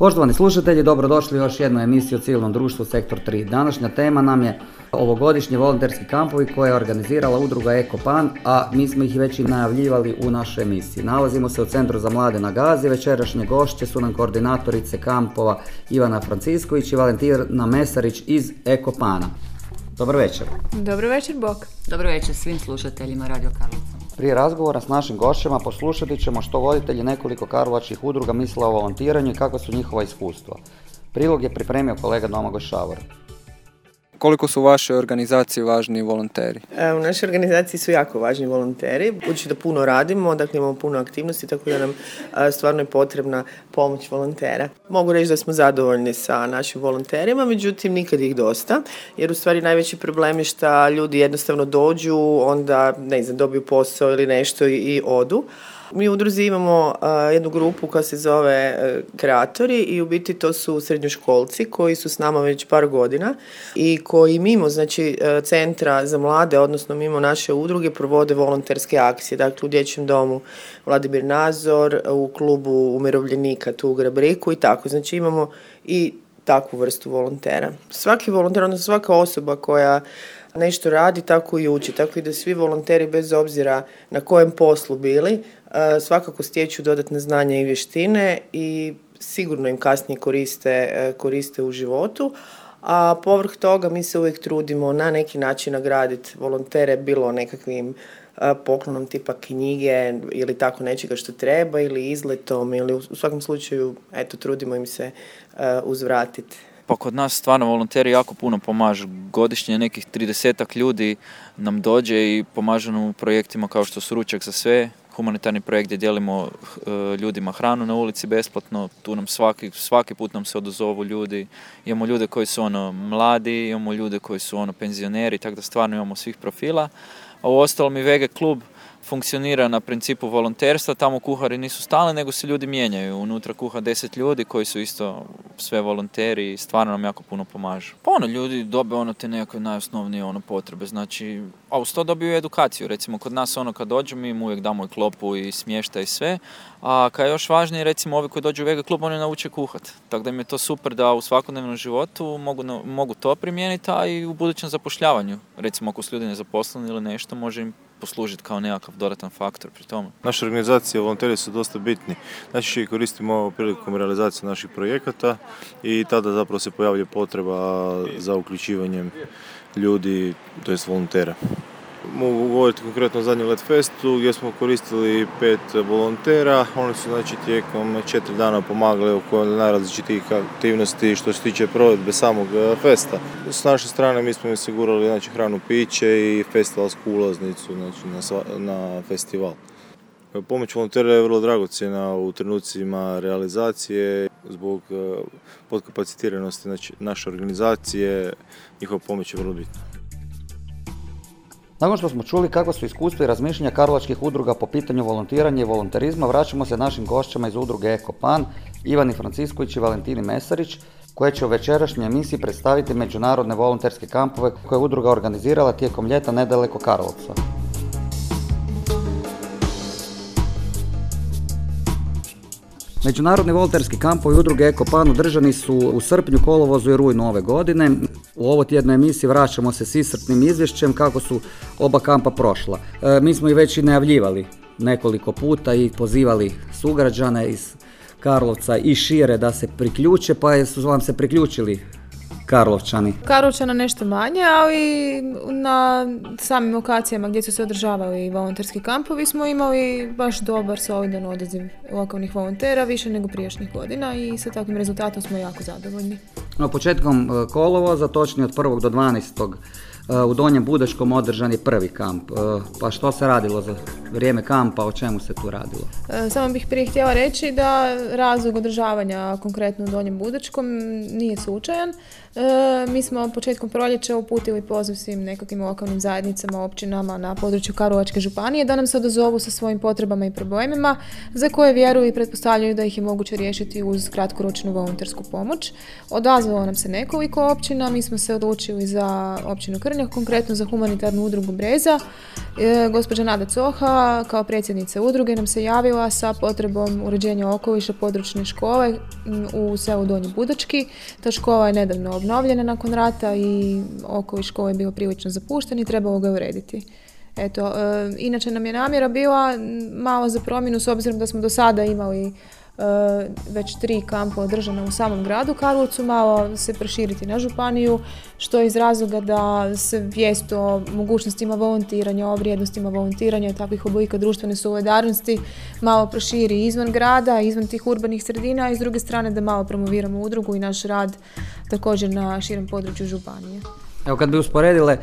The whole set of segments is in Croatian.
Poštovani slušatelji, dobrodošli u još jednu emisiju o civilnom društvu Sektor 3. Današnja tema nam je ovogodišnji volonterski kampovi koje je organizirala udruga Ekopan, a mi smo ih već i najavljivali u našoj emisiji. Nalazimo se u Centru za mlade na Gazi, večerašnje gošće su nam koordinatorice kampova Ivana Francisković i Valentina Mesarić iz Ekopana. Dobar večer. Dobro večer, Bok. Dobro večer svim slušateljima Radio Karlovca. Prije razgovora s našim gošćama poslušati ćemo što voditelji nekoliko karlovačkih udruga misle o volontiranju i kako su njihova iskustva. Prilog je pripremio kolega Domagoj Šavor. Koliko su u vašoj organizaciji važni volonteri? E, u našoj organizaciji su jako važni volonteri, budući da puno radimo, dakle imamo puno aktivnosti, tako da nam e, stvarno je potrebna pomoć volontera. Mogu reći da smo zadovoljni sa našim volonterima, međutim nikad ih dosta, jer u stvari najveći problem je što ljudi jednostavno dođu, onda ne znam, dobiju posao ili nešto i, i odu. Mi u udruzi imamo jednu grupu koja se zove e, kreatori i u biti to su srednjoškolci koji su s nama već par godina i koji mimo znači e, centra za mlade, odnosno mimo naše udruge provode volonterske akcije. Dakle, u dječjem domu Vladimir Nazor, u klubu umirovljenika tu u Grabriku i tako. Znači imamo i takvu vrstu volontera. Svaki volonter, odnosno svaka osoba koja nešto radi, tako i uči. Tako i da svi volonteri, bez obzira na kojem poslu bili, svakako stječu dodatne znanja i vještine i sigurno im kasnije koriste, e, koriste u životu. A povrh toga mi se uvijek trudimo na neki način nagraditi volontere, bilo nekakvim e, poklonom tipa knjige ili tako nečega što treba ili izletom ili u svakom slučaju eto trudimo im se uzvratiti. Pa kod nas stvarno volonteri jako puno pomažu. Godišnje nekih 30 ljudi nam dođe i pomažu nam u projektima kao što su Ručak za sve, humanitarni projekt gdje dijelimo eh, ljudima hranu na ulici besplatno, tu nam svaki, svaki put nam se odozovu ljudi, imamo ljude koji su ono mladi, imamo ljude koji su ono penzioneri, tako da stvarno imamo svih profila. A u ostalom i VG klub funkcionira na principu volonterstva, tamo kuhari nisu stali, nego se ljudi mijenjaju. Unutra kuha deset ljudi koji su isto sve volonteri i stvarno nam jako puno pomažu. Pa ono, ljudi dobe ono te neke najosnovnije ono potrebe, znači, a uz to dobiju edukaciju. Recimo, kod nas ono kad dođu, mi im uvijek damo i klopu i smješta i sve, a kad je još važnije, recimo, ovi koji dođu u Vega klub, oni nauče kuhat. Tako da im je to super da u svakodnevnom životu mogu, mogu to primijeniti, a i u budućem zapošljavanju. Recimo, ako su ljudi nezaposleni ili nešto, može im poslužiti kao nekakav dodatan faktor pri tome. Naša organizacija, volonteri su dosta bitni. Znači koristimo prilikom realizacije naših projekata i tada zapravo se pojavlja potreba za uključivanjem ljudi, to jest volontera. Mogu govoriti konkretno o zadnjem Let Festu gdje smo koristili pet volontera. Oni su znači tijekom četiri dana pomagali oko najrazličitijih aktivnosti što se tiče provedbe samog e, festa. S naše strane mi smo im osigurali znači, hranu piće i festivalsku ulaznicu znači, na, na festival. Pomoć volontera je vrlo dragocjena u trenucima realizacije zbog e, podkapacitiranosti znači, naše organizacije. Njihova pomoć je vrlo bitna. Nakon što smo čuli kakva su iskustva i razmišljanja karlovačkih udruga po pitanju volontiranja i volonterizma, vraćamo se našim gošćama iz udruge Ekopan, Ivani Francisković i Valentini Mesarić, koje će u večerašnjoj emisiji predstaviti međunarodne volonterske kampove koje je udruga organizirala tijekom ljeta nedaleko Karlovca. Međunarodni volonterski kampovi udruge Ekopan održani su u srpnju, kolovozu i rujnu ove godine. U ovo tjednoj emisiji vraćamo se s iscrpnim izvješćem kako su oba kampa prošla. E, mi smo i već i najavljivali nekoliko puta i pozivali sugrađane iz Karlovca i šire da se priključe, pa su vam se priključili Karlovčani? Karlovčana nešto manje, ali na samim lokacijama gdje su se održavali volonterski kampovi smo imali baš dobar solidan odaziv lokalnih volontera, više nego prijašnjih godina i sa takvim rezultatom smo jako zadovoljni. No, početkom e, kolovoza, točnije od 1. do 12. E, u Donjem Budeškom održan je prvi kamp. E, pa što se radilo za vrijeme kampa, o čemu se tu radilo? Samo bih prije htjela reći da razlog održavanja konkretno u Donjem Budečkom nije slučajan. E, mi smo početkom proljeća uputili poziv svim nekakvim lokalnim zajednicama, općinama na području Karlovačke županije da nam se odazovu sa svojim potrebama i problemima za koje vjeruju i pretpostavljaju da ih je moguće riješiti uz kratkoročnu volontersku pomoć. Odazvalo nam se nekoliko općina, mi smo se odlučili za općinu udruživanja, konkretno za humanitarnu udrugu Breza. E, gospođa Nada Coha kao predsjednica udruge nam se javila sa potrebom uređenja okoliša područne škole u selu Donji Budački. Ta škola je nedavno obnovljena nakon rata i okoliš škole je bio prilično zapušten i trebalo ga urediti. Eto, e, inače nam je namjera bila malo za promjenu s obzirom da smo do sada imali već tri kampa održana u samom gradu Karlovcu, malo se proširiti na županiju, što je iz razloga da se vijest o mogućnostima volontiranja, o vrijednostima volontiranja i takvih oblika društvene solidarnosti malo proširi izvan grada, izvan tih urbanih sredina i s druge strane da malo promoviramo udrugu i naš rad također na širem području županije. Evo kad bi usporedile e,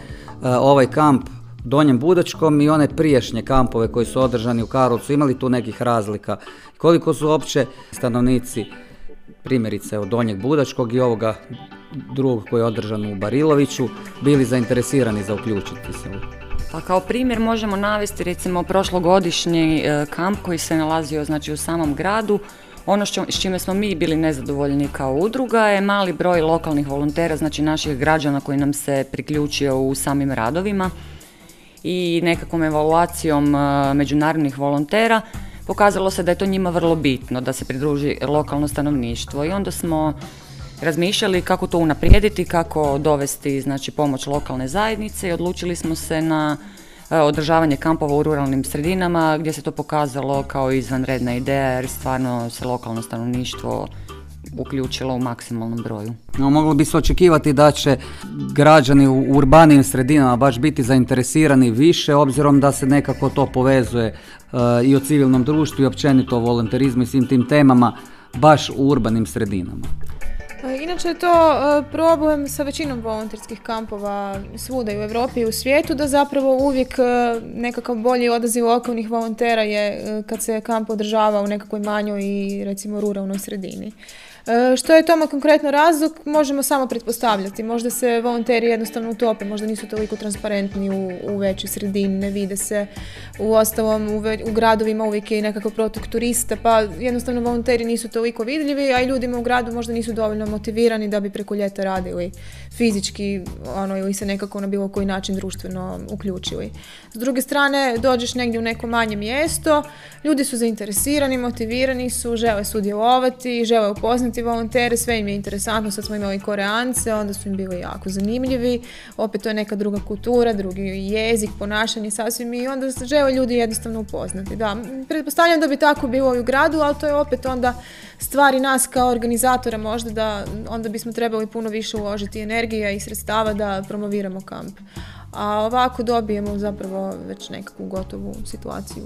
ovaj kamp Donjem Budačkom i one prijašnje kampove koji su održani u Karlovcu, imali tu nekih razlika? Koliko su opće stanovnici, primjerice od Donjeg Budačkog i ovoga drugog koji je održan u Bariloviću, bili zainteresirani za uključiti se pa kao primjer možemo navesti recimo prošlogodišnji e, kamp koji se nalazio znači u samom gradu. Ono s čime smo mi bili nezadovoljni kao udruga je mali broj lokalnih volontera, znači naših građana koji nam se priključio u samim radovima i nekakvom evaluacijom e, međunarodnih volontera pokazalo se da je to njima vrlo bitno da se pridruži lokalno stanovništvo. I onda smo razmišljali kako to unaprijediti, kako dovesti znači, pomoć lokalne zajednice i odlučili smo se na e, održavanje kampova u ruralnim sredinama gdje se to pokazalo kao izvanredna ideja jer stvarno se lokalno stanovništvo uključilo u maksimalnom broju. No, moglo bi se očekivati da će građani u urbanijim sredinama baš biti zainteresirani više, obzirom da se nekako to povezuje uh, i o civilnom društvu i općenito o volonterizmu i svim tim temama baš u urbanim sredinama. E, inače je to e, problem sa većinom volonterskih kampova svuda i u Europi i u svijetu, da zapravo uvijek nekakav bolji odaziv lokalnih volontera je kad se kamp održava u nekakvoj manjoj i recimo ruralnoj sredini. E, što je tome konkretno razlog, možemo samo pretpostavljati. Možda se volonteri jednostavno utope, možda nisu toliko transparentni u, u većoj sredini, ne vide se. U ostalom, u, u gradovima uvijek je nekakav protok turista, pa jednostavno volonteri nisu toliko vidljivi, a i ljudima u gradu možda nisu dovoljno motivirani da bi preko ljeta radili fizički ono, ili se nekako na bilo koji način društveno uključili. S druge strane, dođeš negdje u neko manje mjesto, ljudi su zainteresirani, motivirani su, žele sudjelovati, žele upoznati volontere, sve im je interesantno, sad smo imali koreance, onda su im bili jako zanimljivi, opet to je neka druga kultura, drugi jezik, ponašanje sasvim i onda se žele ljudi jednostavno upoznati. Da, pretpostavljam da bi tako bilo i u gradu, ali to je opet onda stvari nas kao organizatora možda da onda bismo trebali puno više uložiti energija i sredstava da promoviramo kamp. A ovako dobijemo zapravo već nekakvu gotovu situaciju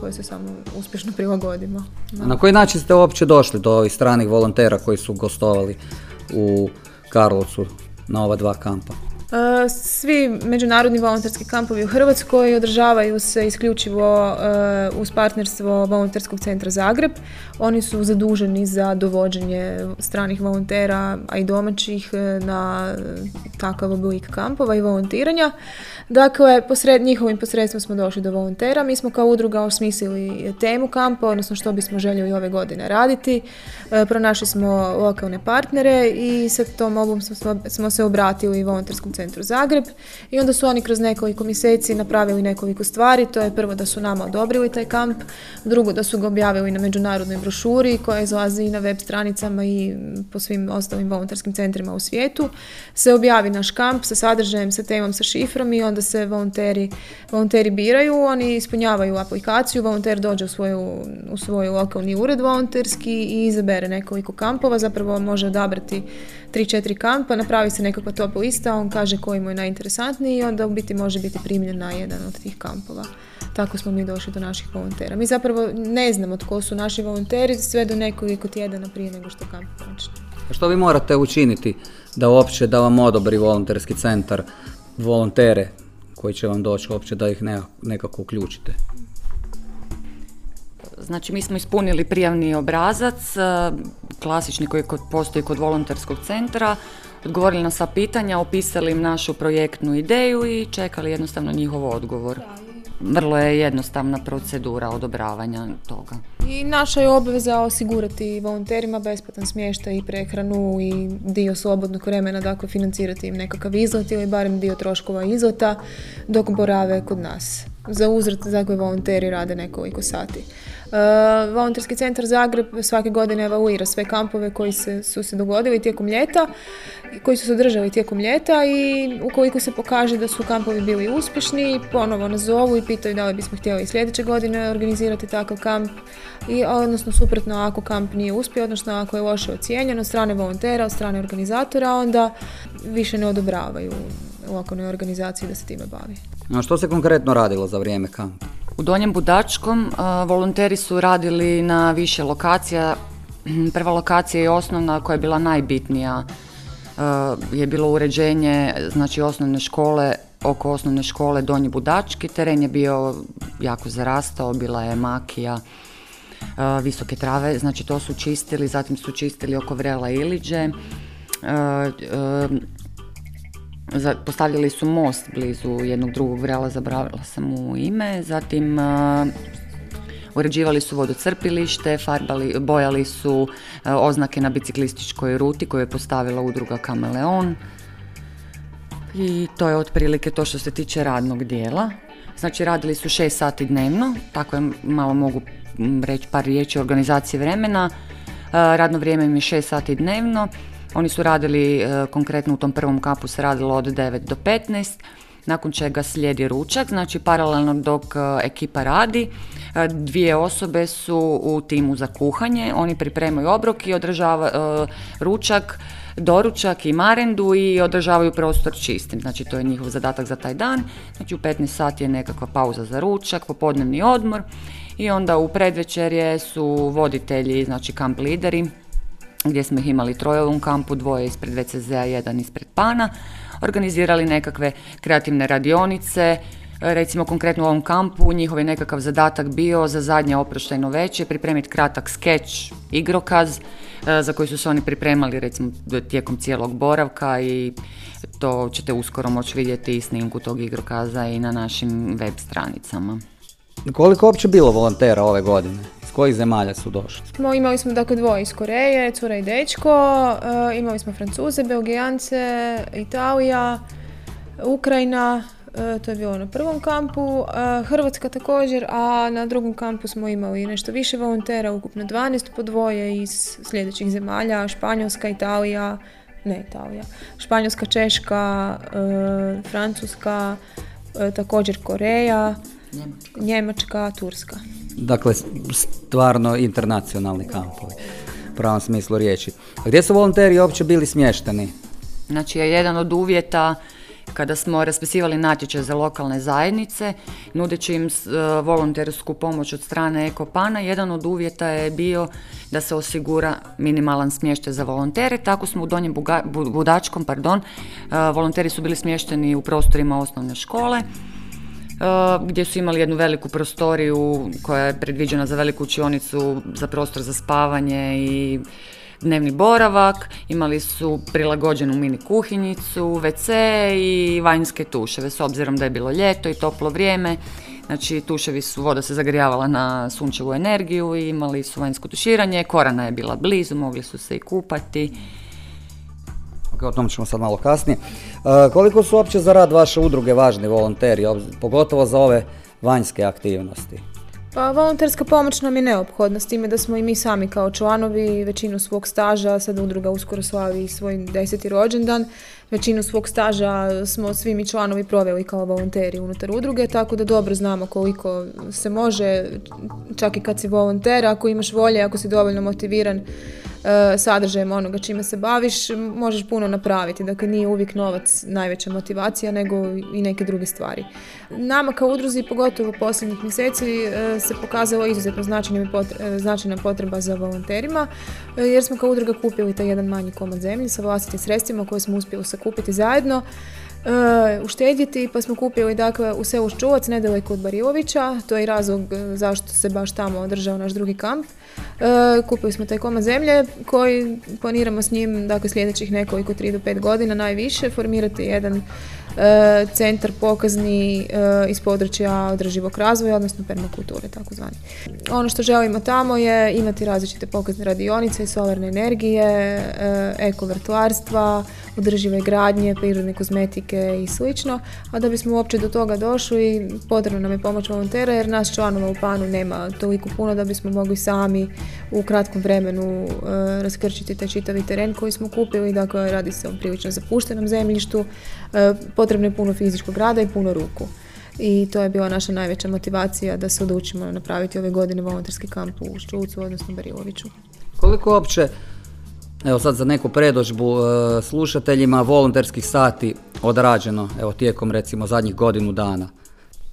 kojoj se samo uspješno prilagodimo. Na koji način ste uopće došli do ovih stranih volontera koji su gostovali u Karlovcu na ova dva kampa? E, svi međunarodni volonterski kampovi u Hrvatskoj održavaju se isključivo e, uz partnerstvo Volonterskog centra Zagreb. Oni su zaduženi za dovođenje stranih volontera, a i domaćih e, na takav oblik kampova i volontiranja. Dakle, posred, njihovim posredstvom smo došli do volontera. Mi smo kao udruga osmislili temu kampa, odnosno što bismo željeli ove godine raditi. Pronašli smo lokalne partnere i sa tom obom smo, smo se obratili volonterskom centru centru Zagreb i onda su oni kroz nekoliko mjeseci napravili nekoliko stvari. To je prvo da su nama odobrili taj kamp, drugo da su ga objavili na međunarodnoj brošuri koja izlazi i na web stranicama i po svim ostalim volonterskim centrima u svijetu. Se objavi naš kamp sa sadržajem, sa temom, sa šifrom i onda se volonteri, volonteri biraju, oni ispunjavaju aplikaciju, volonter dođe u svoju, u svoj lokalni ured volonterski i izabere nekoliko kampova, zapravo može odabrati 3-4 kampa, napravi se nekakva top lista, on kaže koji mu je najinteresantniji i onda u biti može biti primljen na jedan od tih kampova. Tako smo mi došli do naših volontera. Mi zapravo ne znamo tko su naši volonteri sve do nekoliko tjedana prije nego što kamp počne. Što vi morate učiniti da uopće da vam odobri volonterski centar volontere koji će vam doći uopće da ih nekako uključite? Znači mi smo ispunili prijavni obrazac, e, klasični koji postoji kod volonterskog centra, odgovorili na sva pitanja, opisali im našu projektnu ideju i čekali jednostavno njihov odgovor. vrlo je jednostavna procedura odobravanja toga. I naša je obveza osigurati volonterima besplatan smještaj i prehranu i dio slobodnog vremena, dakle financirati im nekakav izlet ili barem dio troškova izleta dok borave kod nas. Za uzrat, dakle, volonteri rade nekoliko sati. Uh, Volonterski centar Zagreb svake godine evaluira sve kampove koji se, su se dogodili tijekom ljeta, koji su se održali tijekom ljeta i ukoliko se pokaže da su kampovi bili uspješni, ponovo nas zovu i pitaju da li bismo htjeli sljedeće godine organizirati takav kamp, i, odnosno suprotno ako kamp nije uspio, odnosno ako je loše ocijenjen od strane volontera, od strane organizatora, onda više ne odobravaju lokalnoj organizaciji da se time bavi. A što se konkretno radilo za vrijeme kampa? U Donjem Budačkom volonteri su radili na više lokacija. Prva lokacija je osnovna koja je bila najbitnija je bilo uređenje znači osnovne škole oko osnovne škole Donji Budački. Teren je bio jako zarastao, bila je makija, visoke trave, znači to su čistili, zatim su čistili oko Vrela Iliđe. Postavljali su most blizu jednog drugog vrela, zabravila sam mu ime, zatim uređivali su vodocrpilište, farbali, bojali su oznake na biciklističkoj ruti koju je postavila udruga Kameleon. I to je otprilike to što se tiče radnog dijela. Znači radili su šest sati dnevno, tako je malo mogu reći par riječi o organizaciji vremena. Radno vrijeme im je šest sati dnevno. Oni su radili, e, konkretno u tom prvom kapu se radilo od 9 do 15, nakon čega slijedi ručak, znači paralelno dok e, ekipa radi, e, dvije osobe su u timu za kuhanje, oni pripremaju obrok i održavaju ručak, doručak i marendu i održavaju prostor čistim. Znači to je njihov zadatak za taj dan. Znači u 15 sati je nekakva pauza za ručak, popodnevni odmor i onda u predvečerje su voditelji, znači kamp lideri gdje smo ih imali troje u ovom kampu, dvoje ispred VCZ-a, jedan ispred PANA, organizirali nekakve kreativne radionice, recimo konkretno u ovom kampu njihov je nekakav zadatak bio za zadnje oproštajno veće pripremiti kratak skeč, igrokaz e, za koji su se oni pripremali recimo tijekom cijelog boravka i to ćete uskoro moći vidjeti i snimku tog igrokaza i na našim web stranicama. Koliko uopće bilo volontera ove godine? kojih zemalja su došli? Smo, imali smo dakle dvoje iz Koreje, cura i dečko, e, imali smo Francuze, Belgijance, Italija, Ukrajina, e, to je bilo na prvom kampu, e, Hrvatska također, a na drugom kampu smo imali nešto više volontera, ukupno 12 po dvoje iz sljedećih zemalja, Španjolska, Italija, ne Italija, Španjolska, Češka, Francuska, također Koreja, Njemačka Turska. Dakle, stvarno internacionalni kampovi, u pravom smislu riječi. A gdje su volonteri uopće bili smješteni? Znači, je jedan od uvjeta kada smo raspisivali natječaj za lokalne zajednice, nudeći im e, volontersku pomoć od strane Ekopana, jedan od uvjeta je bio da se osigura minimalan smještaj za volontere. Tako smo u Donjem Budačkom, pardon, e, volonteri su bili smješteni u prostorima osnovne škole, gdje su imali jednu veliku prostoriju koja je predviđena za veliku učionicu, za prostor za spavanje i dnevni boravak, imali su prilagođenu mini kuhinjicu, WC i vanjske tuševe s obzirom da je bilo ljeto i toplo vrijeme. Znači tuševi su, voda se zagrijavala na sunčevu energiju i imali su vanjsko tuširanje, korana je bila blizu, mogli su se i kupati o tom ćemo sad malo kasnije. E, koliko su uopće za rad vaše udruge važni volonteri, pogotovo za ove vanjske aktivnosti? Pa volonterska pomoć nam je neophodna s time da smo i mi sami kao članovi većinu svog staža, sad udruga uskoro slavi svoj deseti rođendan, većinu svog staža smo svi mi članovi proveli kao volonteri unutar udruge, tako da dobro znamo koliko se može, čak i kad si volonter, ako imaš volje, ako si dovoljno motiviran, E, sadržajem onoga čime se baviš, možeš puno napraviti. Dakle, nije uvijek novac najveća motivacija, nego i neke druge stvari. Nama kao udruzi, pogotovo posljednjih mjeseci, e, se pokazalo izuzetno e, značajna potreba za volonterima, jer smo kao udruga kupili taj jedan manji komad zemlje sa vlastitim sredstvima koje smo uspjeli sakupiti zajedno. Uh, uštedjeti pa smo kupili dakle u selu Ščuvac nedaleko od Barilovića, to je razlog zašto se baš tamo održao naš drugi kamp. Uh, kupili smo taj komad zemlje koji planiramo s njim dakle sljedećih nekoliko 3 do 5 godina najviše formirati jedan centar pokazni iz područja održivog razvoja, odnosno permakulture takozvani. Ono što želimo tamo je imati različite pokazne radionice, solarne energije, eko vrtlarstva, održive gradnje, prirodne kozmetike i slično, a da bismo uopće do toga došli potrebno nam je pomoć volontera jer nas članova u panu nema toliko puno da bismo mogli sami u kratkom vremenu e, raskrčiti taj čitavi teren koji smo kupili, dakle radi se o prilično zapuštenom zemljištu, e, potrebno je puno fizičkog rada i puno ruku. I to je bila naša najveća motivacija da se odlučimo napraviti ove godine volonterski kamp u Ščulcu, odnosno Bariloviću. Koliko uopće evo sad za neku predožbu e, slušateljima volonterskih sati odrađeno evo tijekom recimo zadnjih godinu dana?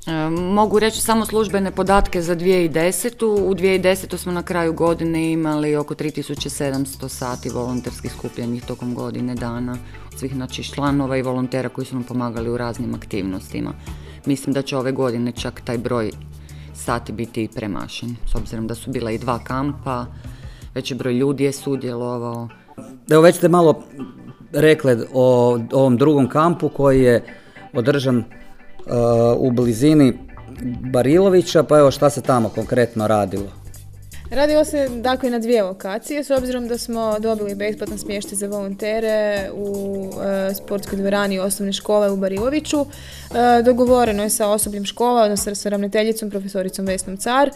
E, mogu reći samo službene podatke za 2010. U 2010. smo na kraju godine imali oko 3700 sati volonterskih skupljenih tokom godine dana svih znači, članova i volontera koji su nam pomagali u raznim aktivnostima. Mislim da će ove godine čak taj broj sati biti i premašen, s obzirom da su bila i dva kampa, veći broj ljudi je sudjelovao. Evo već ste malo rekli o ovom drugom kampu koji je održan u blizini Barilovića, pa evo šta se tamo konkretno radilo? Radilo se dakle na dvije lokacije, s obzirom da smo dobili besplatan smještaj za volontere u e, sportskoj dvorani osnovne škole u Bariloviću. E, dogovoreno je sa osobljem škola, odnosno sa ravnateljicom, profesoricom Vesnom Car. E,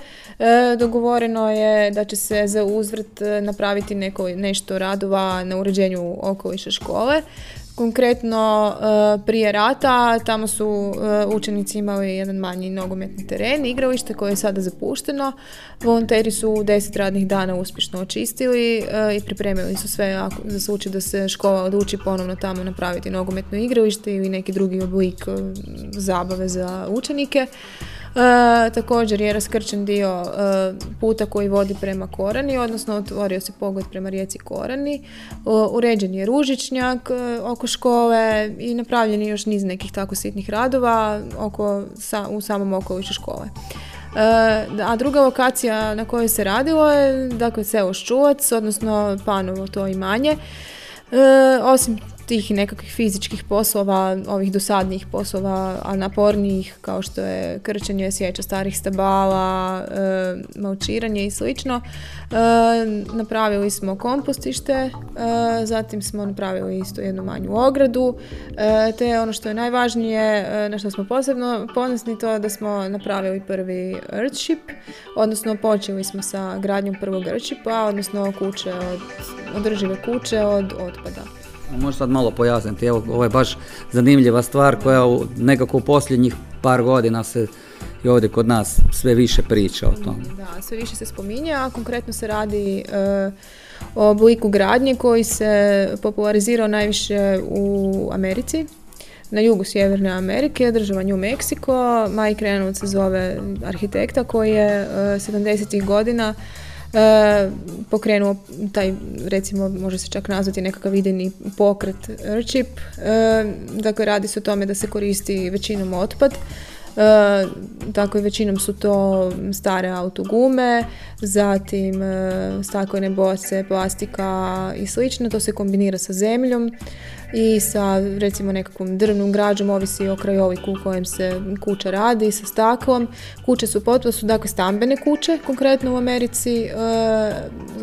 dogovoreno je da će se za uzvrt napraviti neko, nešto radova na uređenju okoliša škole. Konkretno e, prije rata tamo su e, učenici imali jedan manji nogometni teren, igralište koje je sada zapušteno. Volonteri su deset radnih dana uspješno očistili e, i pripremili su sve za slučaj da se škola odluči ponovno tamo napraviti nogometno igralište ili neki drugi oblik zabave za učenike. E, također je raskrčen dio e, puta koji vodi prema Korani, odnosno otvorio se pogled prema rijeci Korani. uređen je ružičnjak e, oko škole i napravljen je još niz nekih tako sitnih radova oko, u samom okolišu škole. A druga lokacija na kojoj se radilo je dakle selo Ščuvac, odnosno Panovo to imanje. osim tih nekakvih fizičkih poslova, ovih dosadnijih poslova, a napornijih kao što je krčenje sjeća starih stabala, e, maučiranje i slično. E, napravili smo kompostište, e, zatim smo napravili isto jednu manju ogradu, e, te ono što je najvažnije, na što smo posebno ponosni, to da smo napravili prvi Earthship, odnosno počeli smo sa gradnjom prvog Earthshipa, odnosno kuće od, održive kuće od otpada. Možeš sad malo pojasniti, evo ovo je baš zanimljiva stvar koja u, nekako u posljednjih par godina se i ovdje kod nas sve više priča o tom. Da, sve više se spominje, a konkretno se radi e, o obliku gradnje koji se popularizirao najviše u Americi, na jugu Sjeverne Amerike, država New Mexico. Mike Reynolds se zove arhitekta koji je 70. godina e, pokrenuo taj, recimo, može se čak nazvati nekakav idejni pokret Earthship. E, dakle, radi se o tome da se koristi većinom otpad. E, dakle, većinom su to stare autogume, zatim e, staklene boce, plastika i slično. To se kombinira sa zemljom i sa recimo nekakvom drvnom građom, ovisi o krajoliku u kojem se kuća radi, sa staklom. Kuće su potpuno, su dakle stambene kuće, konkretno u Americi, e,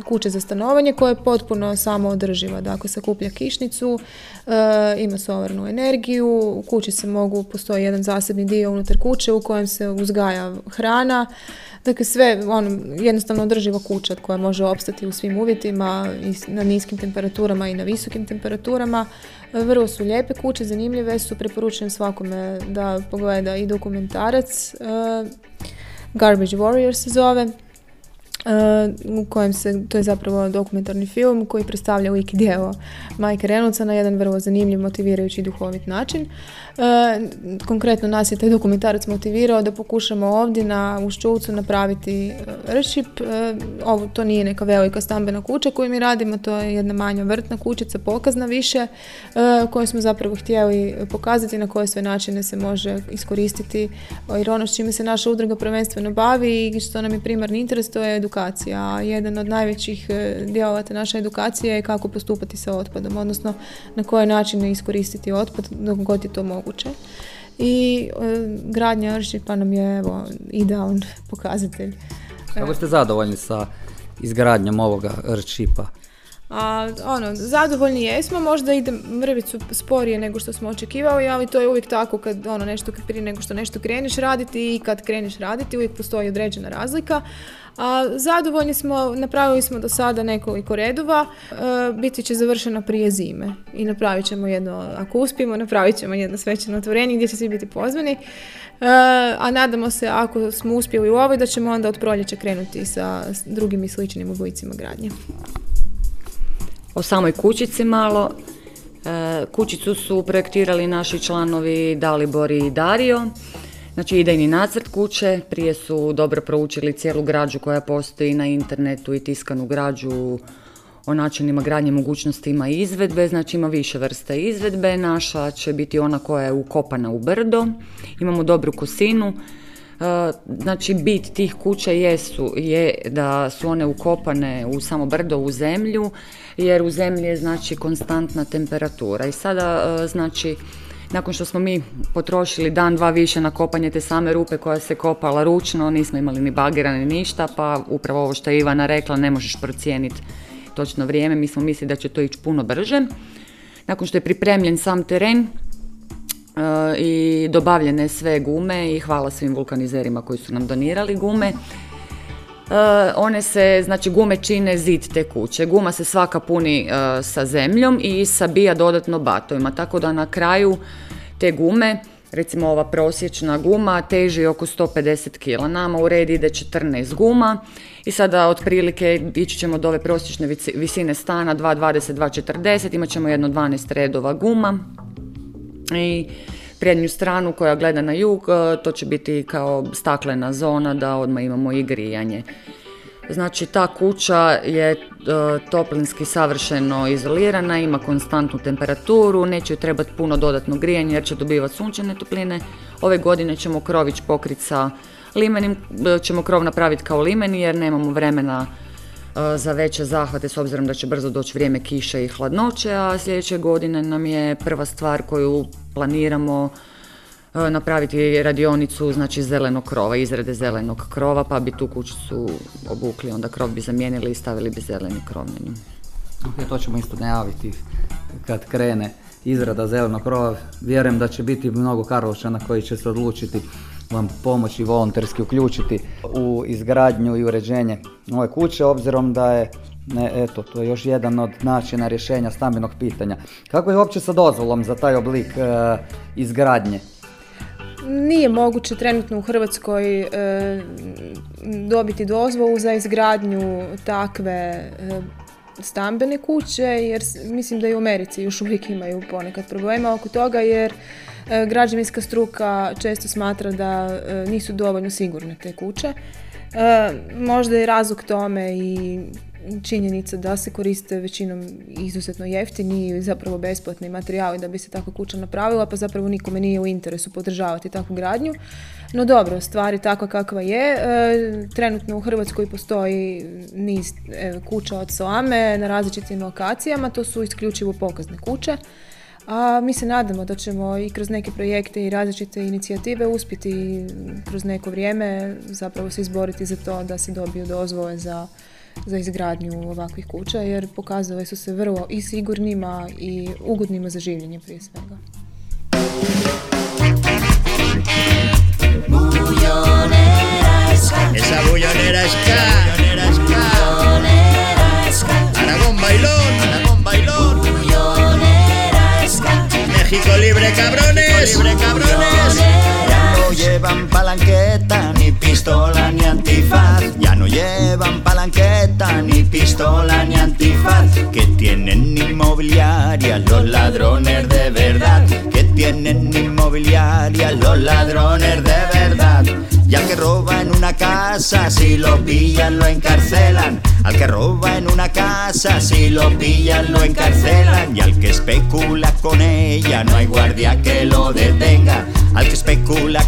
kuće za stanovanje koje je potpuno samo održiva. Dakle, sakuplja kišnicu, e, ima solarnu energiju, u kući se mogu, postoji jedan zasebni dio unutar kuće u kojem se uzgaja hrana, Dakle, sve, ono, jednostavno održiva kuća koja može opstati u svim uvjetima i na niskim temperaturama i na visokim temperaturama. Vrlo su lijepe kuće, zanimljive su, preporučujem svakome da pogleda i dokumentarac. Uh, Garbage Warrior se zove. Uh, u kojem se, to je zapravo dokumentarni film koji predstavlja lik i djelo Mike Reynoldsa na jedan vrlo zanimljiv, motivirajući i duhovit način. E, konkretno nas je taj dokumentarac motivirao da pokušamo ovdje na Uščulcu napraviti ršip. E, ovo to nije neka velika stambena kuća koju mi radimo, to je jedna manja vrtna kućica, pokazna više, e, koju smo zapravo htjeli pokazati na koje sve načine se može iskoristiti. Jer ono s čime se naša udruga prvenstveno bavi i što nam je primarni interes, to je edukacija. Jedan od najvećih e, dijelova naše edukacije je kako postupati sa otpadom, odnosno na koji način iskoristiti otpad dok god je to moguće. I e, gradnja Ršipa nam je evo, idealan pokazatelj. Kako ste zadovoljni sa izgradnjom ovoga Ršipa? A, ono, zadovoljni jesmo, možda ide mrvicu sporije nego što smo očekivali, ali to je uvijek tako kad ono nešto prije nego što nešto kreneš raditi i kad kreneš raditi uvijek postoji određena razlika. A, zadovoljni smo, napravili smo do sada nekoliko redova, e, biti će završena prije zime i napravit ćemo jedno, ako uspijemo, napravit ćemo jedno svečano otvorenje gdje će svi biti pozvani. E, a nadamo se ako smo uspjeli u ovoj da ćemo onda od proljeća krenuti sa drugim i sličnim oblicima gradnje. O samoj kućici malo. E, kućicu su projektirali naši članovi Dalibor i Dario. Znači idejni nacrt kuće, prije su dobro proučili cijelu građu koja postoji na internetu i tiskanu građu o načinima gradnje mogućnostima izvedbe, znači ima više vrste izvedbe, naša će biti ona koja je ukopana u brdo, imamo dobru kosinu, e, znači bit tih kuća jesu, je da su one ukopane u samo brdo u zemlju, jer u zemlji je znači konstantna temperatura i sada e, znači nakon što smo mi potrošili dan, dva više na kopanje te same rupe koja se kopala ručno, nismo imali ni bagera ni ništa, pa upravo ovo što je Ivana rekla, ne možeš procijeniti točno vrijeme, mi smo mislili da će to ići puno brže. Nakon što je pripremljen sam teren, e, i dobavljene sve gume i hvala svim vulkanizerima koji su nam donirali gume. Eh, one se, znači gume čine zid te kuće. Guma se svaka puni eh, sa zemljom i sabija dodatno batovima, tako da na kraju te gume, recimo ova prosječna guma teži oko 150 kg, nama u red ide 14 guma i sada otprilike ići ćemo do ove prosječne visine stana 2,20, 2,40, imat ćemo jedno 12 redova guma i prednju stranu koja gleda na jug, e, to će biti kao staklena zona da odmah imamo i grijanje. Znači ta kuća je e, toplinski savršeno izolirana, ima konstantnu temperaturu, neće trebati puno dodatno grijanje jer će dobivati sunčane topline. Ove godine ćemo krović pokriti sa limenim, e, ćemo krov napraviti kao limeni jer nemamo vremena za veće zahvate s obzirom da će brzo doći vrijeme kiše i hladnoće, a sljedeće godine nam je prva stvar koju planiramo napraviti radionicu znači zelenog krova, izrade zelenog krova, pa bi tu kućicu obukli, onda krov bi zamijenili i stavili bi zeleni krov na nju. to ćemo isto najaviti kad krene izrada zelenog krova. Vjerujem da će biti mnogo Karlovčana koji će se odlučiti vam pomoći volonterski uključiti u izgradnju i uređenje ove kuće, obzirom da je ne, eto, to je još jedan od načina rješenja stambenog pitanja. Kako je uopće sa dozvolom za taj oblik e, izgradnje? Nije moguće trenutno u Hrvatskoj e, dobiti dozvolu za izgradnju takve e, stambene kuće, jer mislim da i u Americi još uvijek imaju ponekad problema oko toga, jer E, građevinska struka često smatra da e, nisu dovoljno sigurne te kuće. E, možda je razlog tome i činjenica da se koriste većinom izuzetno jeftini i zapravo besplatni materijali da bi se takva kuća napravila, pa zapravo nikome nije u interesu podržavati takvu gradnju. No dobro, stvari takva kakva je. Trenutno u Hrvatskoj postoji niz kuća od Salame na različitim lokacijama, to su isključivo pokazne kuće. A mi se nadamo da ćemo i kroz neke projekte i različite inicijative uspjeti kroz neko vrijeme zapravo se izboriti za to da se dobiju dozvole za, za izgradnju ovakvih kuća jer pokazale su se vrlo i sigurnima i ugodnima za življenje prije svega. Esa bullonera Aragón bailón, Aragón bailón. México libre cabrones. libre cabrones. Ya no llevan palanqueta, ni pistola, ni antifaz. Ya no llevan palanqueta, ni pistola, ni antifaz. Que tienen inmobiliaria los ladrones de verdad. Que tienen inmobiliaria los ladrones de verdad. Y al que roba en una casa, si lo pillan, lo encarcelan. Al que roba en una casa, si lo pillan, lo encarcelan. Y al que especula con ella, no hay guardia que lo detenga. Al que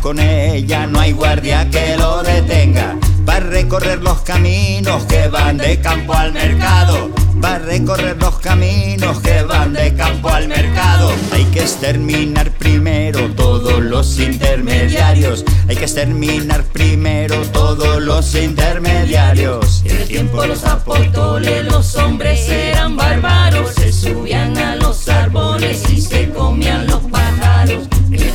con ella, no hay guardia que lo detenga. va a recorrer los caminos que van de campo al mercado, va a recorrer los caminos que van de campo al mercado. Hay que exterminar primero todos los intermediarios, hay que exterminar primero todos los intermediarios. El tiempo los apóstoles, los hombres eran bárbaros, se subían a los árboles y se comían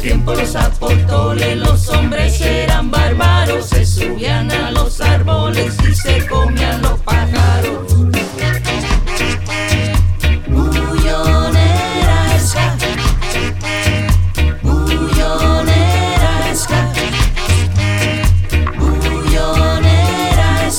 tiempo los apóstoles, los hombres eran bárbaros, se subían a los árboles y se comían los pájaros. Bullonera esca, bullonera esca, bullonera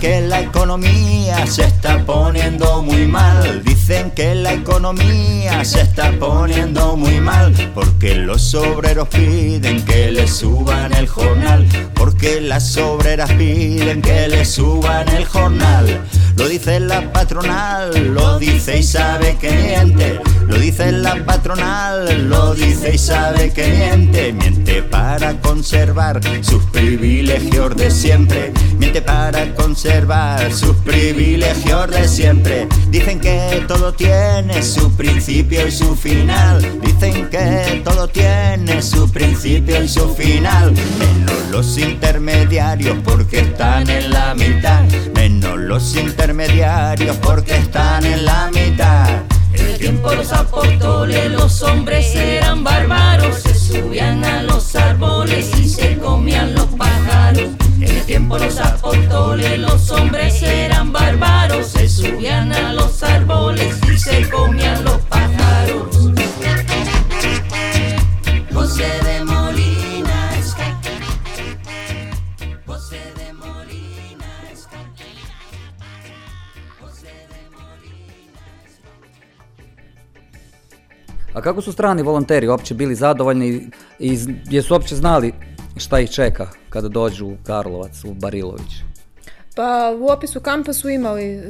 que la economía se está poniendo muy mal. Que la economía se está poniendo muy mal. Porque los obreros piden que le suban el jornal. Porque las obreras piden que le suban el jornal. Lo dice la patronal, lo dice y sabe que miente. Lo dice la patronal, lo dice y sabe que miente. Miente para conservar sus privilegios de siempre. Miente para conservar sus privilegios de siempre. Dicen que todo tiene su principio y su final. Dicen que todo tiene su principio y su final. Menos los intermediarios porque están en la mitad. Menos los intermediarios porque están en la mitad. En el tiempo los apóstoles, los hombres eran bárbaros, se subían a los árboles y se comían los pájaros. En el tiempo los apóstoles, los hombres eran bárbaros, se subían a los árboles y se comían los pájaros. A kako su strani volonteri uopće bili zadovoljni i jesu uopće znali šta ih čeka kada dođu u Karlovac, u Barilović? Pa u opisu kampa su imali e,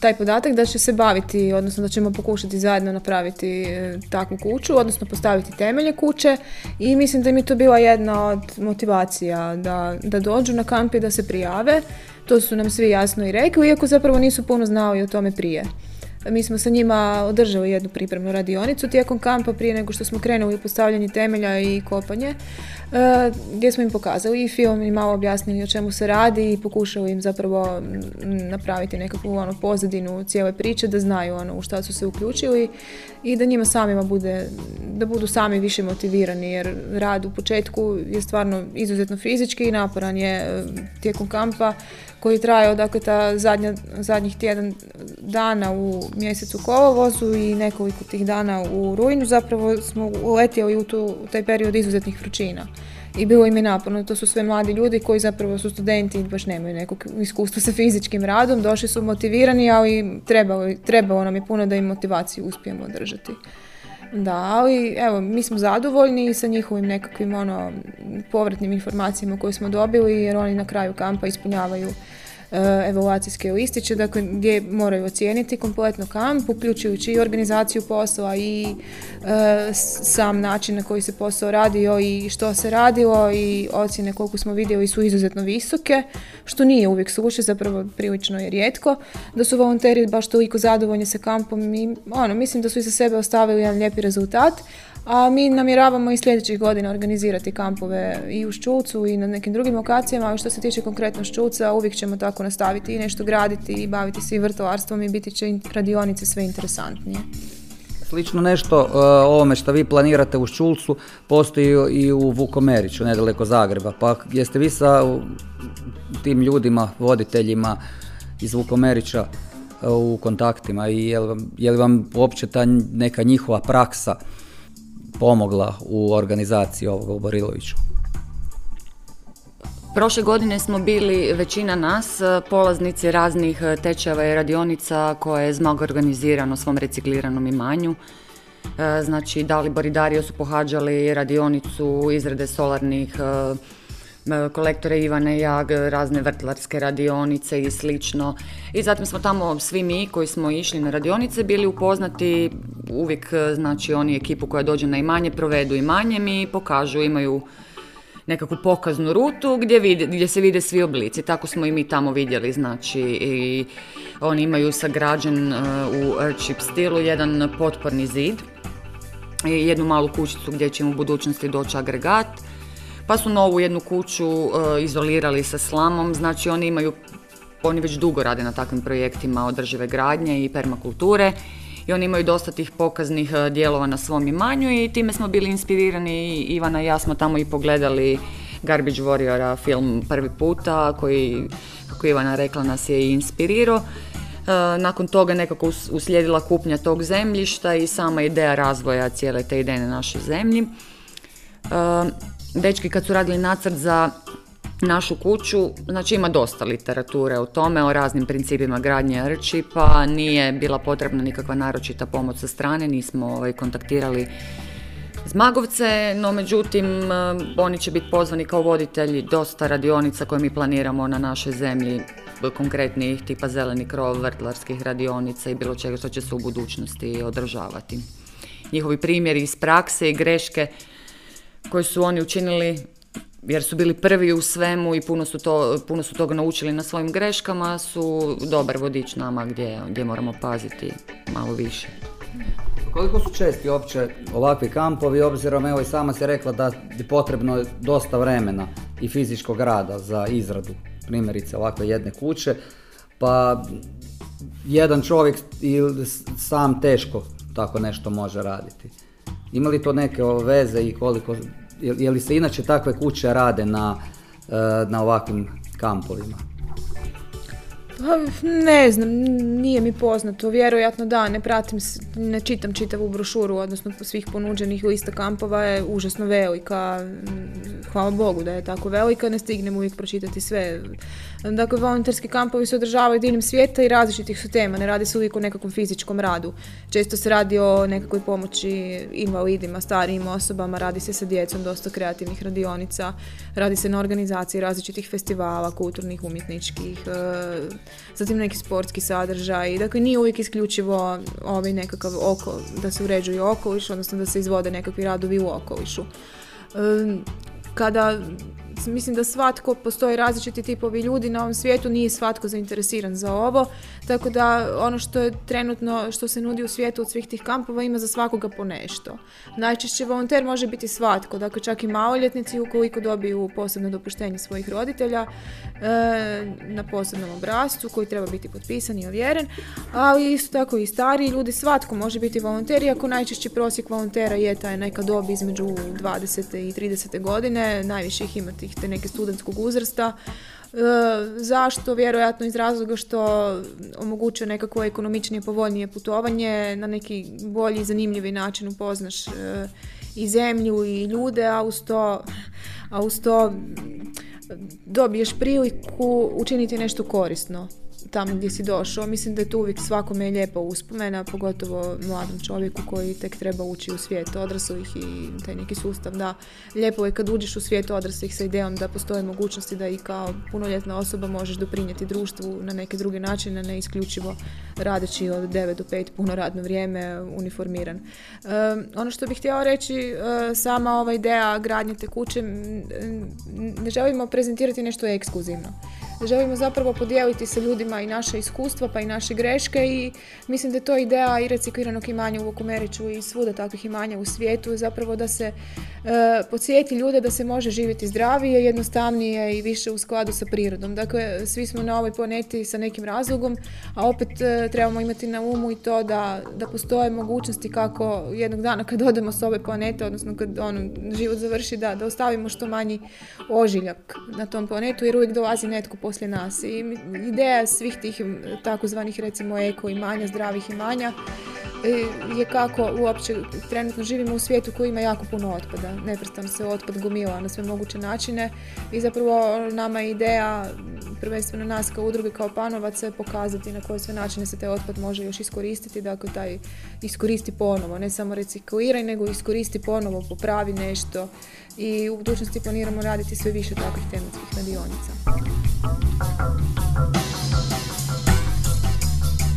taj podatak da će se baviti, odnosno da ćemo pokušati zajedno napraviti e, takvu kuću, odnosno postaviti temelje kuće i mislim da je to bila jedna od motivacija da, da dođu na kamp i da se prijave. To su nam svi jasno i rekli, iako zapravo nisu puno znali o tome prije. Mi smo sa njima održali jednu pripremnu radionicu tijekom kampa prije nego što smo krenuli u postavljanje temelja i kopanje, gdje smo im pokazali i film i malo objasnili o čemu se radi i pokušali im zapravo napraviti nekakvu ono, pozadinu cijele priče, da znaju ono, u šta su se uključili i da njima samima bude, da budu sami više motivirani jer rad u početku je stvarno izuzetno fizički i naporan je e, tijekom kampa koji traje dakle ta zadnja, zadnjih tjedan dana u mjesecu kolovozu i nekoliko tih dana u rujnu zapravo smo uletjeli u, tu, u taj period izuzetnih vrućina. I bilo im je naporno, to su sve mladi ljudi koji zapravo su studenti i baš nemaju nekog iskustva sa fizičkim radom, došli su motivirani, ali trebalo, trebalo nam je puno da im motivaciju uspijemo održati. Da, ali evo, mi smo zadovoljni sa njihovim nekakvim ono, povratnim informacijama koje smo dobili jer oni na kraju kampa ispunjavaju evaluacijske listiće, dakle gdje moraju ocijeniti kompletno kamp, uključujući i organizaciju posla i e, sam način na koji se posao radio i što se radilo i ocjene koliko smo vidjeli su izuzetno visoke, što nije uvijek slučaj, zapravo prilično je rijetko, da su volonteri baš toliko zadovoljni sa kampom i ono, mislim da su iza sebe ostavili jedan lijepi rezultat, a mi namjeravamo i sljedećih godina organizirati kampove i u Ščulcu i na nekim drugim lokacijama, ali što se tiče konkretno Ščulca, uvijek ćemo tako nastaviti i nešto graditi i baviti se i vrtlarstvom i biti će radionice sve interesantnije. Slično nešto e, ovome što vi planirate u Ščulcu postoji i u Vukomeriću, nedaleko Zagreba. Pa jeste vi sa tim ljudima, voditeljima iz Vukomerića e, u kontaktima i je li vam, je li vam uopće ta neka njihova praksa pomogla u organizaciji ovoga u Bariloviću? Prošle godine smo bili, većina nas, e, polaznici raznih e, tečajeva i radionica koje je Zmag organizirao na svom recikliranom imanju. E, Znači, Dalibor i Dario su pohađali radionicu izrade solarnih kolektore Ivane Jag, razne vrtlarske radionice i slično. I zatim smo tamo svi mi koji smo išli na radionice bili upoznati uvijek znači oni ekipu koja dođe na imanje provedu imanjem i pokažu, imaju nekakvu pokaznu rutu gdje, gdje se vide svi oblici. Tako smo i mi tamo vidjeli, znači i oni imaju sagrađen uh, u Earthship stilu jedan potporni zid i jednu malu kućicu gdje će u budućnosti doći agregat. Pa su novu jednu kuću uh, izolirali sa slamom, znači oni imaju, oni već dugo rade na takvim projektima održive gradnje i permakulture i oni imaju dosta tih pokaznih e, dijelova na svom imanju i time smo bili inspirirani Ivana i ja smo tamo i pogledali Garbage Warriora film prvi puta koji, kako Ivana rekla, nas je inspirirao. E, nakon toga nekako uslijedila kupnja tog zemljišta i sama ideja razvoja cijele te ideje na našoj zemlji. Dečki kad su radili nacrt za našu kuću, znači ima dosta literature o tome, o raznim principima gradnje rči, pa nije bila potrebna nikakva naročita pomoć sa strane, nismo ovaj, kontaktirali Zmagovce, no međutim eh, oni će biti pozvani kao voditelji dosta radionica koje mi planiramo na našoj zemlji, konkretnih tipa zeleni krov, vrtlarskih radionica i bilo čega što će se u budućnosti održavati. Njihovi primjeri iz prakse i greške koje su oni učinili jer su bili prvi u svemu i puno su, to, puno su toga naučili na svojim greškama, su dobar vodič nama gdje, gdje moramo paziti malo više. Koliko su česti uopće ovakvi kampovi, obzirom, evo i sama se rekla da je potrebno dosta vremena i fizičkog rada za izradu primjerice ovakve jedne kuće, pa jedan čovjek sam teško tako nešto može raditi. Ima li to neke veze i koliko je li se inače takve kuće rade na, e, na ovakvim kampovima? Pa, ne znam, nije mi poznato, vjerojatno da, ne pratim, ne čitam čitavu brošuru, odnosno svih ponuđenih lista kampova je užasno velika, hvala Bogu da je tako velika, ne stignem uvijek pročitati sve. Dakle, volonterski kampovi se održavaju diljem svijeta i različitih su tema, ne radi se uvijek o nekakvom fizičkom radu. Često se radi o nekakvoj pomoći invalidima, starijim osobama, radi se sa djecom, dosta kreativnih radionica, radi se na organizaciji različitih festivala, kulturnih, umjetničkih, e, zatim neki sportski sadržaj. Dakle, nije uvijek isključivo ovaj nekakav oko, da se uređuje okoliš, odnosno da se izvode nekakvi radovi u okolišu. Kada mislim da svatko, postoje različiti tipovi ljudi na ovom svijetu, nije svatko zainteresiran za ovo, tako da ono što je trenutno, što se nudi u svijetu od svih tih kampova ima za svakoga po nešto. Najčešće volonter može biti svatko, dakle čak i maloljetnici ukoliko dobiju posebno dopuštenje svojih roditelja e, na posebnom obrazcu koji treba biti potpisan i ovjeren, ali isto tako i stariji ljudi, svatko može biti volonter, iako najčešći prosjek volontera je taj neka dob između 20. i 30. godine, najviše ih ima te neke studentskog uzrasta. E, zašto? Vjerojatno iz razloga što omogućuje nekakvo ekonomičnije, povoljnije putovanje, na neki bolji, zanimljivi način upoznaš e, i zemlju i ljude, a uz to, a uz to dobiješ priliku učiniti nešto korisno tamo gdje si došao. Mislim da je to uvijek svakome lijepa uspomena, pogotovo mladom čovjeku koji tek treba ući u svijet odraslih i taj neki sustav. Da, lijepo je kad uđeš u svijet odraslih sa idejom da postoje mogućnosti da i kao punoljetna osoba možeš doprinijeti društvu na neke druge načine, ne isključivo radeći od 9 do 5 puno radno vrijeme uniformiran. ono što bih htjela reći, e, sama ova ideja gradnje te kuće, ne želimo prezentirati nešto ekskluzivno želimo zapravo podijeliti sa ljudima i naše iskustva pa i naše greške i mislim da je to ideja i recikliranog imanja u Vokumeriću i svuda takvih imanja u svijetu zapravo da se e, podsjeti ljude da se može živjeti zdravije, jednostavnije i više u skladu sa prirodom. Dakle, svi smo na ovoj planeti sa nekim razlogom, a opet e, trebamo imati na umu i to da, da postoje mogućnosti kako jednog dana kad odemo s ove planete, odnosno kad ono, život završi, da, da ostavimo što manji ožiljak na tom planetu jer uvijek dolazi netko poslije nas. I ideja svih tih takozvanih recimo eko imanja, zdravih imanja e, je kako uopće trenutno živimo u svijetu koji ima jako puno otpada. Neprestano se otpad gomila na sve moguće načine i zapravo nama je ideja prvenstveno nas kao udruge, kao panovaca, pokazati na koje sve načine se taj otpad može još iskoristiti, dakle taj iskoristi ponovo, ne samo recikliraj, nego iskoristi ponovo, popravi nešto i u budućnosti planiramo raditi sve više takvih tematskih radionica.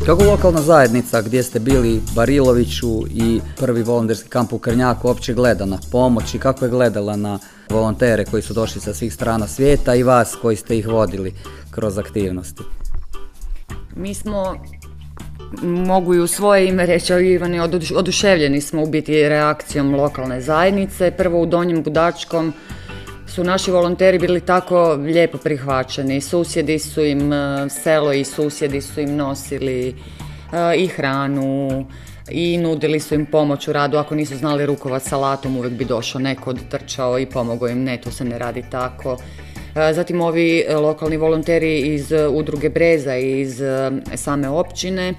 Kako lokalna zajednica gdje ste bili Bariloviću i prvi volonterski kamp u Krnjaku uopće gleda na pomoć i kako je gledala na volontere koji su došli sa svih strana svijeta i vas koji ste ih vodili kroz aktivnosti? Mi smo, mogu i u svoje ime reći, Ivani, oduševljeni smo u biti reakcijom lokalne zajednice. Prvo u Donjem Budačkom su naši volonteri bili tako lijepo prihvaćeni. Susjedi su im, e, selo i susjedi su im nosili e, i hranu i nudili su im pomoć u radu. Ako nisu znali rukovat salatom, uvijek bi došao neko odtrčao i pomogao im. Ne, to se ne radi tako. E, zatim ovi lokalni volonteri iz udruge Breza i iz same općine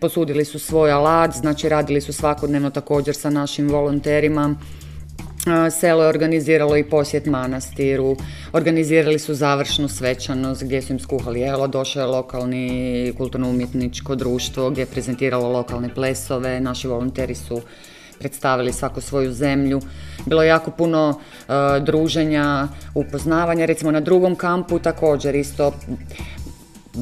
posudili su svoj alat, znači radili su svakodnevno također sa našim volonterima. Selo je organiziralo i posjet manastiru, organizirali su završnu svečanost gdje su im skuhali jelo, došao je lokalni kulturno-umjetničko društvo gdje je prezentiralo lokalne plesove, naši volonteri su predstavili svaku svoju zemlju. Bilo je jako puno druženja, upoznavanja, recimo na drugom kampu također isto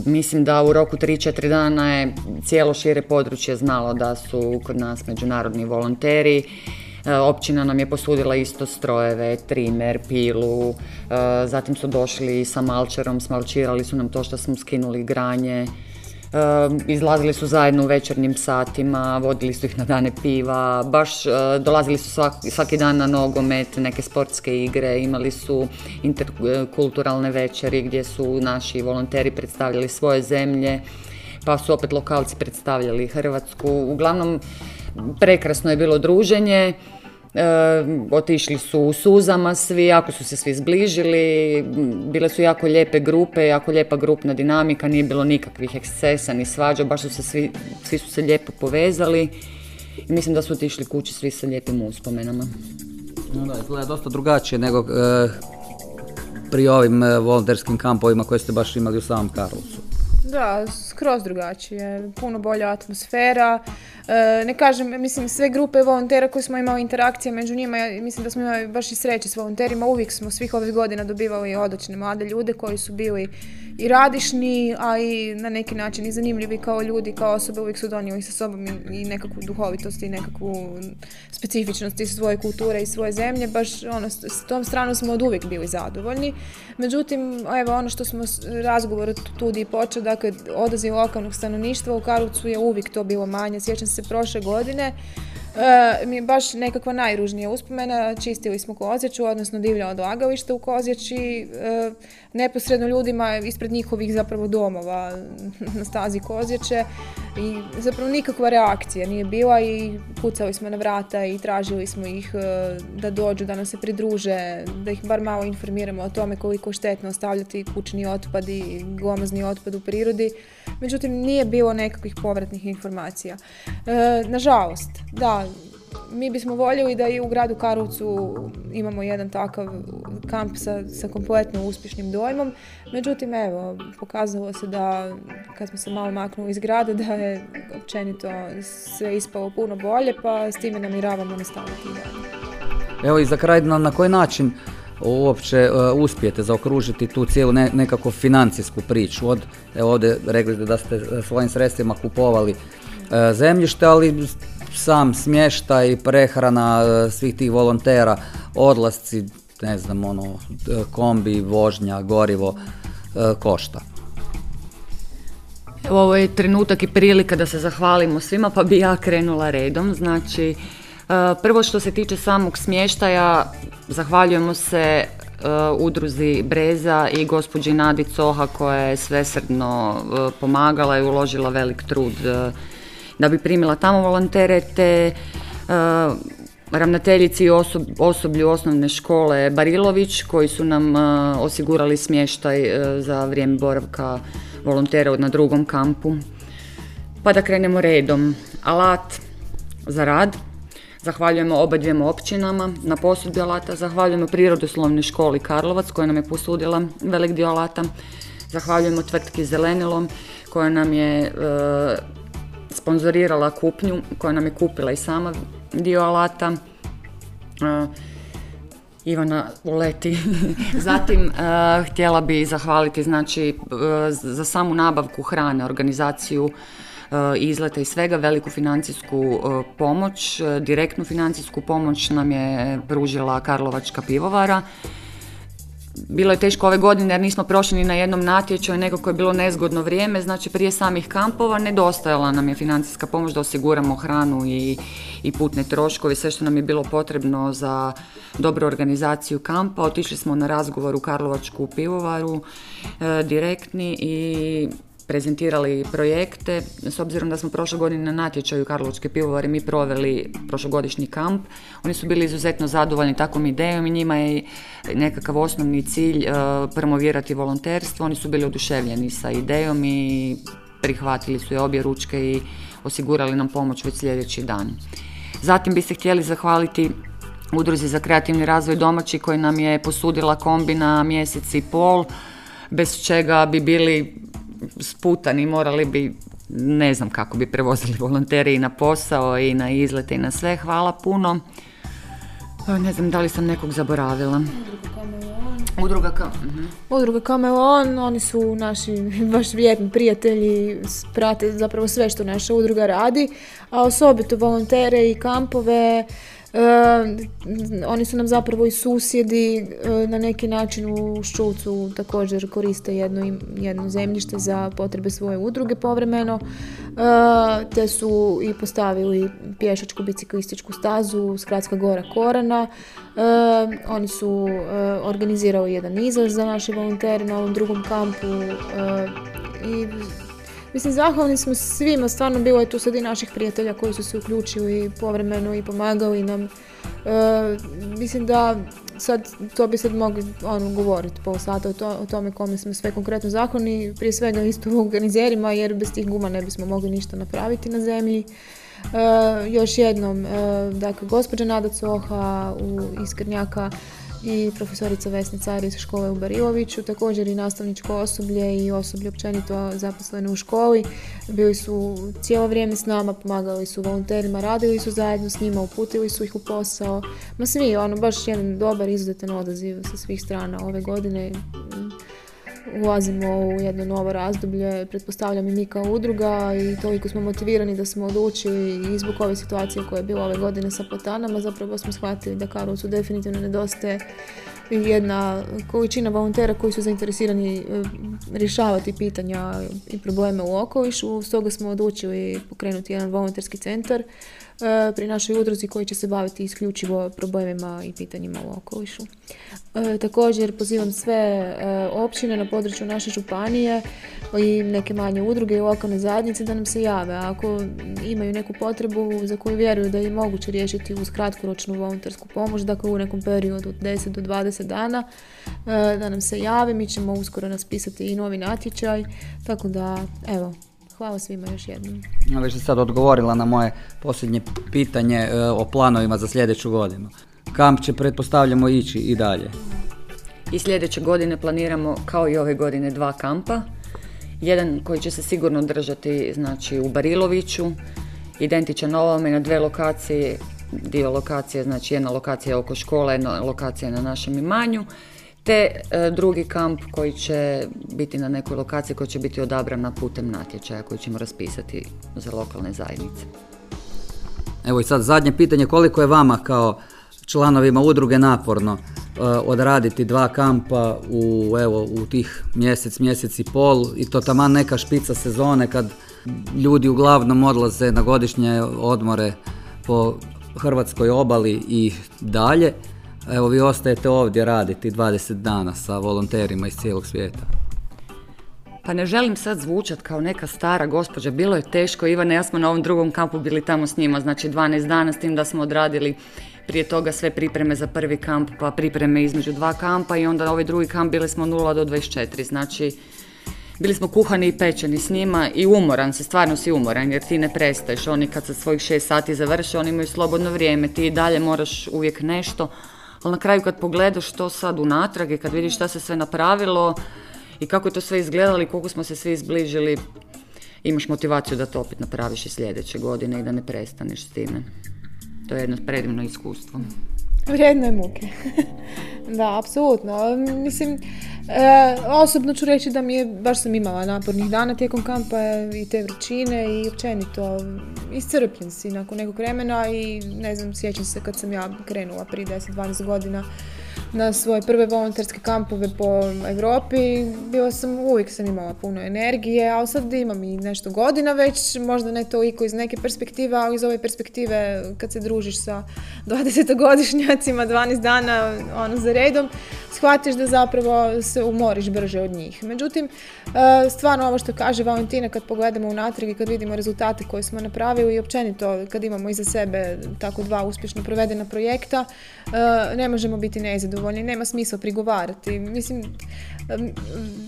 Mislim da u roku 3-4 dana je cijelo šire područje znalo da su kod nas međunarodni volonteri. E, općina nam je posudila isto strojeve, trimer, pilu, e, zatim su došli sa malčerom, smalčirali su nam to što smo skinuli granje, izlazili su zajedno u večernjim satima, vodili su ih na dane piva, baš dolazili su svaki, svaki dan na nogomet, neke sportske igre, imali su interkulturalne večeri gdje su naši volonteri predstavljali svoje zemlje, pa su opet lokalci predstavljali Hrvatsku. Uglavnom, prekrasno je bilo druženje. E, otišli su u suzama svi, jako su se svi zbližili, bile su jako lijepe grupe, jako lijepa grupna dinamika, nije bilo nikakvih ekscesa ni svađa, baš su se svi, svi su se lijepo povezali i mislim da su otišli kući svi sa lijepim uspomenama. No da, izgleda dosta drugačije nego e, pri ovim e, volonterskim kampovima koje ste baš imali u samom Karlovcu. Da, skroz drugačije, puno bolja atmosfera. E, ne kažem, mislim, sve grupe volontera koje smo imali interakcije među njima, mislim da smo imali baš i sreće s volonterima, uvijek smo svih ovih godina dobivali odlične mlade ljude koji su bili i radišni, a i na neki način i zanimljivi kao ljudi, kao osobe, uvijek su donijeli sa sobom i, nekakvu duhovitost i nekakvu specifičnost iz svoje kulture i svoje zemlje, baš ono, s tom stranu smo od uvijek bili zadovoljni. Međutim, evo ono što smo razgovor tudi i počeo, dakle, odaziv lokalnog stanovništva u Karlovcu je uvijek to bilo manje. Sjećam se prošle godine, E, mi je baš nekakva najružnija uspomena, čistili smo Kozjaču, odnosno divlja odlagalište u Kozjači, e, neposredno ljudima ispred njihovih zapravo domova na stazi Kozjače i zapravo nikakva reakcija nije bila i pucali smo na vrata i tražili smo ih e, da dođu, da nam se pridruže, da ih bar malo informiramo o tome koliko štetno ostavljati kućni otpad i glomazni otpad u prirodi. Međutim, nije bilo nekakvih povratnih informacija. nažalost, da, mi bismo voljeli da i u gradu Karlovcu imamo jedan takav kamp sa, sa kompletno uspješnim dojmom. Međutim, evo, pokazalo se da kad smo se malo maknuli iz grada da je općenito sve ispalo puno bolje, pa s time namiravamo nastaviti dalje. Evo i za kraj, na, na koji način uopće uh, uspijete zaokružiti tu cijelu ne, nekako financijsku priču. Od, evo ovdje rekli da ste svojim sredstvima kupovali uh, zemljište, ali sam smještaj, prehrana e, svih tih volontera, odlasci, ne znam, ono, e, kombi, vožnja, gorivo, e, košta. Ovo je trenutak i prilika da se zahvalimo svima, pa bi ja krenula redom. Znači, prvo što se tiče samog smještaja, zahvaljujemo se udruzi Breza i gospođi Nadi Coha koja je svesrdno pomagala i uložila velik trud da bi primila tamo volontere te uh, ravnateljici i osoblju osnovne škole Barilović koji su nam uh, osigurali smještaj uh, za vrijeme boravka volontera na drugom kampu. Pa da krenemo redom. Alat za rad. Zahvaljujemo oba dvijema općinama na posudbi alata, zahvaljujemo Prirodoslovnoj školi Karlovac koja nam je posudila velik dio alata, zahvaljujemo tvrtki Zelenilom koja nam je sponzorirala kupnju, koja nam je kupila i sama dio alata. E, Ivana uleti. Zatim e, htjela bi zahvaliti znači e, za samu nabavku hrane, organizaciju e, izleta i svega, veliku financijsku pomoć, direktnu financijsku pomoć nam je pružila Karlovačka pivovara bilo je teško ove godine jer nismo prošli ni na jednom natječaju, nekako je bilo nezgodno vrijeme, znači prije samih kampova nedostajala nam je financijska pomoć da osiguramo hranu i, i putne troškove, sve što nam je bilo potrebno za dobru organizaciju kampa. Otišli smo na razgovor u Karlovačku pivovaru e, direktni i prezentirali projekte. S obzirom da smo prošle godine na natječaju Karlovačke pivovare mi proveli prošlogodišnji kamp, oni su bili izuzetno zadovoljni takvom idejom i njima je nekakav osnovni cilj e, promovirati volonterstvo. Oni su bili oduševljeni sa idejom i prihvatili su je obje ručke i osigurali nam pomoć već sljedeći dan. Zatim bi se htjeli zahvaliti Udruzi za kreativni razvoj domaći koji nam je posudila kombina mjesec i pol, bez čega bi bili sputani, morali bi, ne znam kako bi prevozili volonteri i na posao i na izlete i na sve. Hvala puno. Ne znam da li sam nekog zaboravila. Udruga Kameleon. Udruga Kameleon, oni su naši baš vjerni prijatelji, prate zapravo sve što naša udruga radi, a osobito volontere i kampove, oni su nam zapravo i susjedi, na neki način u Ščulcu također koriste jedno, jedno zemljište za potrebe svoje udruge povremeno, te su i postavili pješačku biciklističku stazu Skratska gora Korana. Oni su organizirali jedan izlaz za naše volontere na ovom drugom kampu i Mislim, zahvalni smo svima, stvarno bilo je tu sad i naših prijatelja koji su se uključili povremeno i pomagali nam. E, mislim da sad, to bi sad mogli ono, govoriti pol sata o, to, o tome kome smo sve konkretno zahvalni, prije svega isto organizerima jer bez tih guma ne bismo mogli ništa napraviti na zemlji. E, još jednom, e, dakle, gospođa Nada Coha u Iskrnjaka i profesorica Vesna iz škole u Bariloviću, također i nastavničko osoblje i osoblje općenito zaposleno u školi. Bili su cijelo vrijeme s nama, pomagali su volonterima, radili su zajedno s njima, uputili su ih u posao. Ma svi, ono, baš jedan dobar, izuzetan odaziv sa svih strana ove godine ulazimo u jedno novo razdoblje, pretpostavljam i mi kao udruga i toliko smo motivirani da smo odlučili i zbog ove situacije koja je bila ove godine sa platanama, zapravo smo shvatili da Karlovcu definitivno nedostaje jedna količina volontera koji su zainteresirani e, rješavati pitanja i probleme u okolišu. Stoga smo odlučili pokrenuti jedan volonterski centar E, pri našoj udruzi koji će se baviti isključivo problemima i pitanjima u okolišu. E, također pozivam sve općine na području naše županije i neke manje udruge i lokalne zajednice da nam se jave. Ako imaju neku potrebu za koju vjeruju da je moguće riješiti uz kratkoročnu volontersku pomoć, dakle u nekom periodu od 10 do 20 dana, da nam se jave. Mi ćemo uskoro naspisati i novi natječaj, tako da evo, Hvala svima još jednom. Već sad odgovorila na moje posljednje pitanje e, o planovima za sljedeću godinu. Kamp će pretpostavljamo ići i dalje. I sljedeće godine planiramo kao i ove godine dva kampa. Jedan koji će se sigurno držati znači, u Bariloviću, identičan ovome na dve lokacije, dio lokacije, znači jedna lokacija oko škole, jedna lokacija na našem imanju te e, drugi kamp koji će biti na nekoj lokaciji koja će biti odabrana putem natječaja koji ćemo raspisati za lokalne zajednice. Evo i sad zadnje pitanje, koliko je vama kao članovima udruge naporno e, odraditi dva kampa u, evo, u tih mjesec, mjesec i pol i to taman neka špica sezone kad ljudi uglavnom odlaze na godišnje odmore po Hrvatskoj obali i dalje. Evo vi ostajete ovdje raditi 20 dana sa volonterima iz cijelog svijeta. Pa ne želim sad zvučat kao neka stara gospođa, bilo je teško, Ivane, ja smo na ovom drugom kampu bili tamo s njima, znači 12 dana s tim da smo odradili prije toga sve pripreme za prvi kamp, pa pripreme između dva kampa i onda ovaj drugi kamp bili smo 0 do 24, znači bili smo kuhani i pečeni s njima i umoran se, stvarno si umoran jer ti ne prestaješ. Oni kad sa svojih šest sati završe, oni imaju slobodno vrijeme, ti i dalje moraš uvijek nešto. Ali na kraju kad pogledaš to sad unatrag i kad vidiš šta se sve napravilo i kako je to sve izgledalo i koliko smo se svi izbližili, imaš motivaciju da to opet napraviš i sljedeće godine i da ne prestaneš s time. To je jedno predivno iskustvo. Vrijedno je muke. da, apsolutno. Mislim, e, osobno ću reći da mi je, baš sam imala napornih dana tijekom kampa i te vrućine i općenito iscrpljen si nakon nekog vremena i ne znam, sjećam se kad sam ja krenula prije 10-12 godina na svoje prve volonterske kampove po Europi. Bila sam, uvijek sam imala puno energije, ali sad imam i nešto godina već, možda ne toliko iz neke perspektive, ali iz ove perspektive kad se družiš sa 20-godišnjacima 12 dana ono, za redom, shvatiš da zapravo se umoriš brže od njih. Međutim, e, stvarno ovo što kaže Valentina kad pogledamo unatrag i kad vidimo rezultate koje smo napravili i općenito kad imamo iza sebe tako dva uspješno provedena projekta, e, ne možemo biti nezadovoljni, nema smisla prigovarati. Mislim,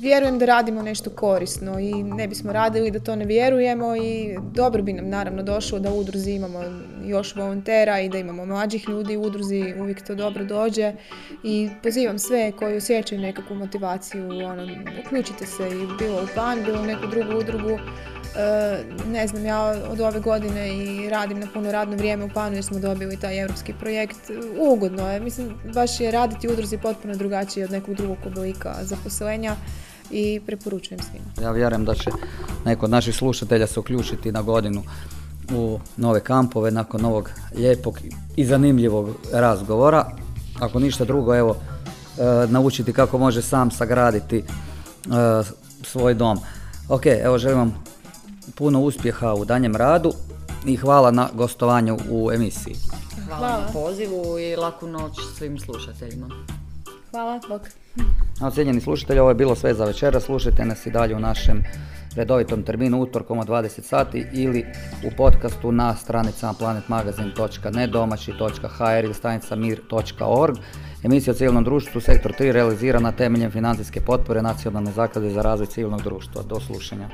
vjerujem da radimo nešto korisno i ne bismo radili da to ne vjerujemo i dobro bi nam naravno došlo da u udruzi imamo još volontera i da imamo mlađih ljudi u udruzi, uvijek to dobro dođe i pozivam sve koji osjećaju nekakvu motivaciju, ono, uključite se i bilo u PAN, bilo u neku drugu udrugu, ne znam, ja od ove godine i radim na puno radno vrijeme u Panu jer smo dobili taj europski projekt. Ugodno je, mislim, baš je raditi u udruzi potpuno drugačije od nekog drugog oblika zaposlenja i preporučujem svima. Ja vjerujem da će neko od naših slušatelja se uključiti na godinu u nove kampove nakon ovog lijepog i zanimljivog razgovora. Ako ništa drugo, evo, e, naučiti kako može sam sagraditi e, svoj dom. Ok, evo želim vam puno uspjeha u danjem radu i hvala na gostovanju u emisiji. Hvala, na pozivu i laku noć svim slušateljima. Hvala, bok. Ocijenjeni slušatelji, ovo je bilo sve za večera. Slušajte nas i dalje u našem redovitom terminu utorkom od 20 sati ili u podcastu na stranicama planetmagazin.net, domaći.hr ili stranica mir.org. Emisija o civilnom društvu Sektor 3 realizirana temeljem financijske potpore Nacionalne zaklade za razvoj civilnog društva. Do slušanja.